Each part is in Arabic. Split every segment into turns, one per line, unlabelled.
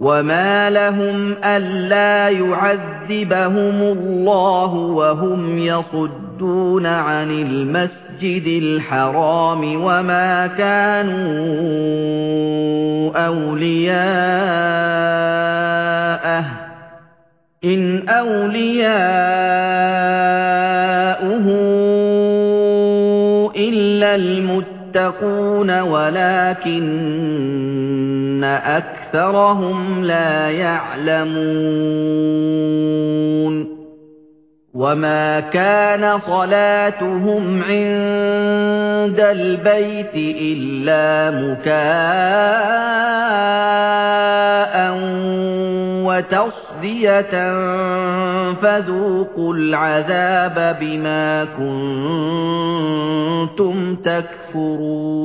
وَمَا لَهُمْ أَلَّا يُعَذِّبَهُمُ اللَّهُ وَهُمْ يَصُدُّونَ عَنِ الْمَسْجِدِ الْحَرَامِ وَمَا كَانُوا أَوْلِيَاءَهُ إِنْ أَوْلِيَاؤُهُ الْمُتَّقُونَ وَلَكِنَّ أَكْثَرَهُمْ لَا يَعْلَمُونَ وَمَا كَانَ صَلَاتُهُمْ عِندَ الْبَيْتِ إِلَّا مُكَاءً وَتَصْدِيَةً فَذُوقُوا الْعَذَابَ بِمَا كُنتُمْ تَكْفُرُونَ.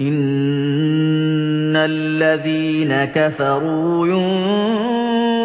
إِنَّ الَّذِينَ كَفَرُوا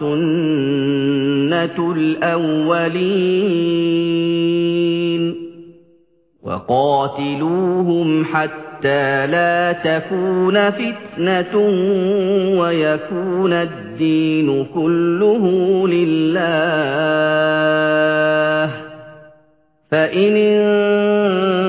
سُنَّةُ الْأَوَّلِينَ وَقَاتِلُوهُمْ حَتَّىٰ لَا تَكُونَ فِتْنَةٌ وَيَكُونَ الدِّينُ كُلُّهُ لِلَّهِ فَإِنِ